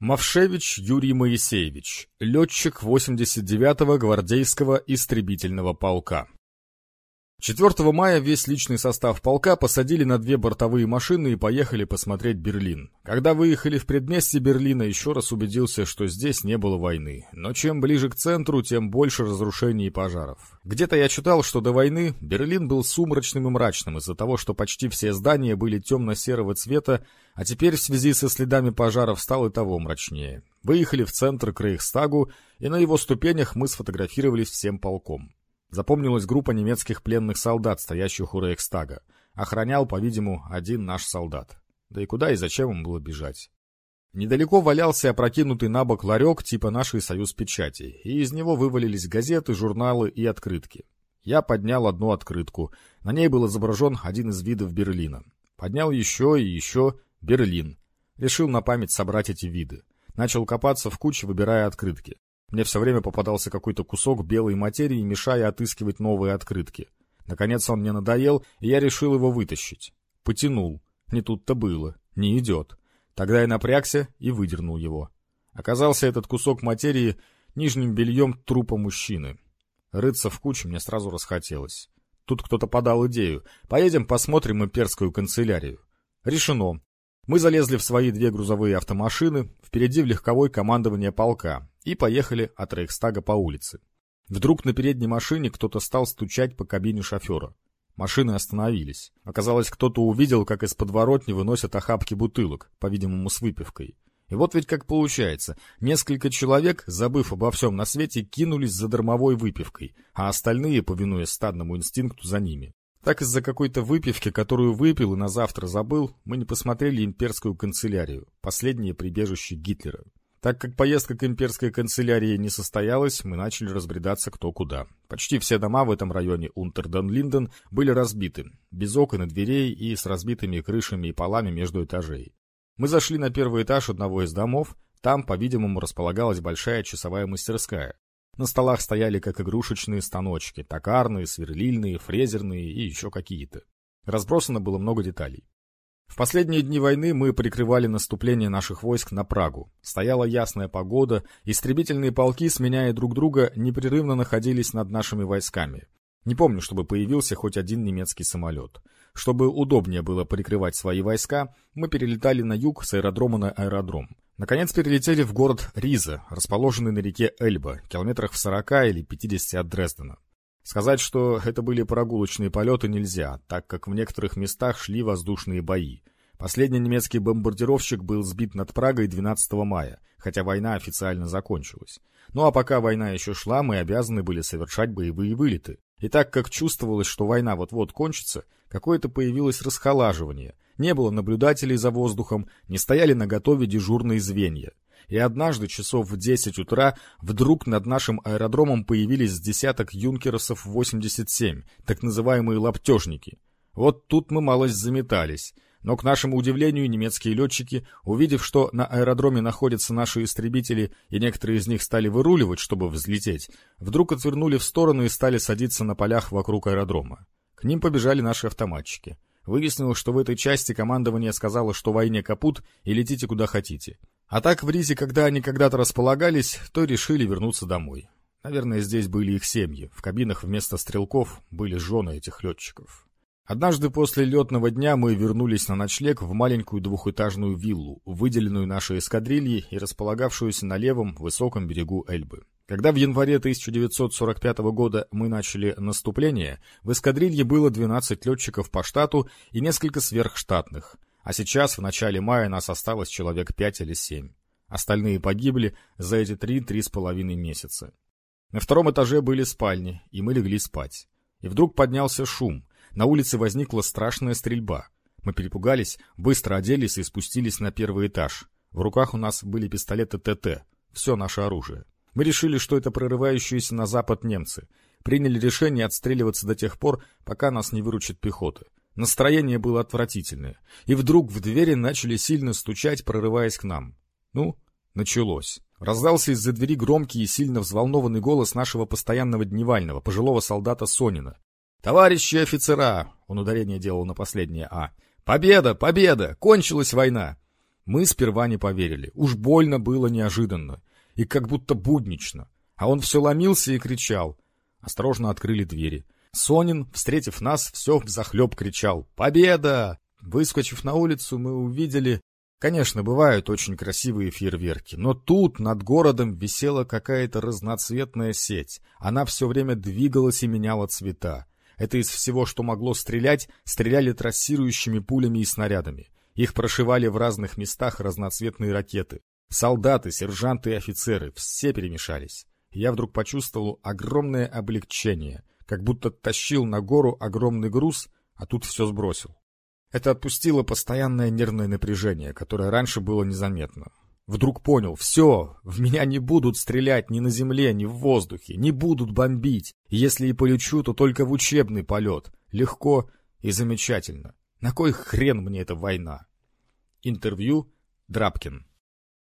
Мавшевич Юрий Моисеевич, летчик 89-го гвардейского истребительного полка. 4 мая весь личный состав полка посадили на две бортовые машины и поехали посмотреть Берлин. Когда выехали в предместье Берлина, еще раз убедился, что здесь не было войны. Но чем ближе к центру, тем больше разрушений и пожаров. Где-то я читал, что до войны Берлин был сумрачным и мрачным из-за того, что почти все здания были темно-серого цвета, а теперь в связи со следами пожаров стал и того мрачнее. Выехали в центр к Рейхстагу, и на его ступенях мы сфотографировались всем полком. Запомнилась группа немецких пленных солдат, стоящих у Рейхстага. Охранял, по-видимому, один наш солдат. Да и куда и зачем им было бежать? Недалеко валялся опрокинутый на бок ларек типа нашей союз печати, и из него вывалились газеты, журналы и открытки. Я поднял одну открытку. На ней был изображен один из видов Берлина. Поднял еще и еще Берлин. Решил на память собрать эти виды. Начал копаться в куче, выбирая открытки. Мне все время попадался какой-то кусок белой материи, мешая отыскивать новые открытки. Наконец он мне надоел, и я решил его вытащить. Потянул. Не тут-то было. Не идет. Тогда я напрягся и выдернул его. Оказался этот кусок материи нижним бельем трупа мужчины. Рыться в куче мне сразу расхотелось. Тут кто-то подал идею. Поедем посмотрим имперскую канцелярию. Решено. Мы залезли в свои две грузовые автомашины, впереди в легковой командование полка, и поехали от Рейхстага по улице. Вдруг на передней машине кто-то стал стучать по кабине шофера. Машины остановились. Оказалось, кто-то увидел, как из подворотни выносят охапки бутылок, по-видимому, с выпивкой. И вот ведь как получается. Несколько человек, забыв обо всем на свете, кинулись за дармовой выпивкой, а остальные, повинуясь стадному инстинкту, за ними. Так из-за какой-то выпивки, которую выпил и на завтра забыл, мы не посмотрели имперскую канцелярию, последнее прибежище Гитлера. Так как поездка к имперской канцелярии не состоялась, мы начали разбредаться кто куда. Почти все дома в этом районе Унтерден-Линден были разбиты, без окон и дверей и с разбитыми крышами и полами между этажей. Мы зашли на первый этаж одного из домов, там, по-видимому, располагалась большая часовая мастерская. На столах стояли как игрушечные станочки, токарные, сверлильные, фрезерные и еще какие-то. Разбросано было много деталей. В последние дни войны мы прикрывали наступление наших войск на Прагу. Стояла ясная погода, истребительные полки, сменяя друг друга, непрерывно находились над нашими войсками. Не помню, чтобы появился хоть один немецкий самолет. Чтобы удобнее было прикрывать свои войска, мы перелетали на юг с аэродрома на аэродром. Наконец перелетели в город Риза, расположенный на реке Эльба, километрах в 40 или 50 от Дрездена. Сказать, что это были прогулочные полеты, нельзя, так как в некоторых местах шли воздушные бои. Последний немецкий бомбардировщик был сбит над Прагой 12 мая, хотя война официально закончилась. Ну а пока война еще шла, мы обязаны были совершать боевые вылеты. И так как чувствовалось, что война вот-вот кончится, какое-то появилось расхолаживание. Не было наблюдателей за воздухом, не стояли на готове дежурные звенья и однажды часов в 10 утра вдруг над нашим аэродромом появились десяток юнкерсов 87, так называемые лаптежники. Вот тут мы малость заметались. Но, к нашему удивлению, немецкие летчики, увидев, что на аэродроме находятся наши истребители, и некоторые из них стали выруливать, чтобы взлететь, вдруг отвернули в сторону и стали садиться на полях вокруг аэродрома. К ним побежали наши автоматчики. Выяснилось, что в этой части командование сказало, что войне капут и летите куда хотите. А так в Ризе, когда они когда-то располагались, то решили вернуться домой. Наверное, здесь были их семьи. В кабинах вместо стрелков были жены этих летчиков. Однажды после летного дня мы вернулись на ночлег в маленькую двухэтажную виллу, выделенную нашей эскадрильей и располагавшуюся на левом высоком берегу Эльбы. Когда в январе 1945 года мы начали наступление, в эскадрилье было 12 летчиков по штату и несколько сверхштатных – а сейчас, в начале мая, нас осталось человек пять или семь. Остальные погибли за эти три-три с половиной месяца. На втором этаже были спальни, и мы легли спать. И вдруг поднялся шум. На улице возникла страшная стрельба. Мы перепугались, быстро оделись и спустились на первый этаж. В руках у нас были пистолеты ТТ, все наше оружие. Мы решили, что это прорывающиеся на запад немцы. Приняли решение отстреливаться до тех пор, пока нас не выручит пехота. Настроение было отвратительное, и вдруг в двери начали сильно стучать, прорываясь к нам. Ну, началось. Раздался из-за двери громкий и сильно взволнованный голос нашего постоянного дневального, пожилого солдата Сонина. «Товарищи офицера!» — он ударение делал на последнее «а». «Победа! Победа! Кончилась война!» Мы сперва не поверили. Уж больно было неожиданно. И как будто буднично. А он все ломился и кричал. Осторожно открыли двери. Сонин, встретив нас, все взахлеб кричал «Победа!». Выскочив на улицу, мы увидели... Конечно, бывают очень красивые фейерверки, но тут над городом висела какая-то разноцветная сеть. Она все время двигалась и меняла цвета. Это из всего, что могло стрелять, стреляли трассирующими пулями и снарядами. Их прошивали в разных местах разноцветные ракеты. Солдаты, сержанты и офицеры, все перемешались. Я вдруг почувствовал огромное облегчение, как будто тащил на гору огромный груз, а тут все сбросил. Это отпустило постоянное нервное напряжение, которое раньше было незаметно. Вдруг понял, все, в меня не будут стрелять ни на земле, ни в воздухе, не будут бомбить. Если и полечу, то только в учебный полет. Легко и замечательно. На кой хрен мне эта война? Интервью Драбкин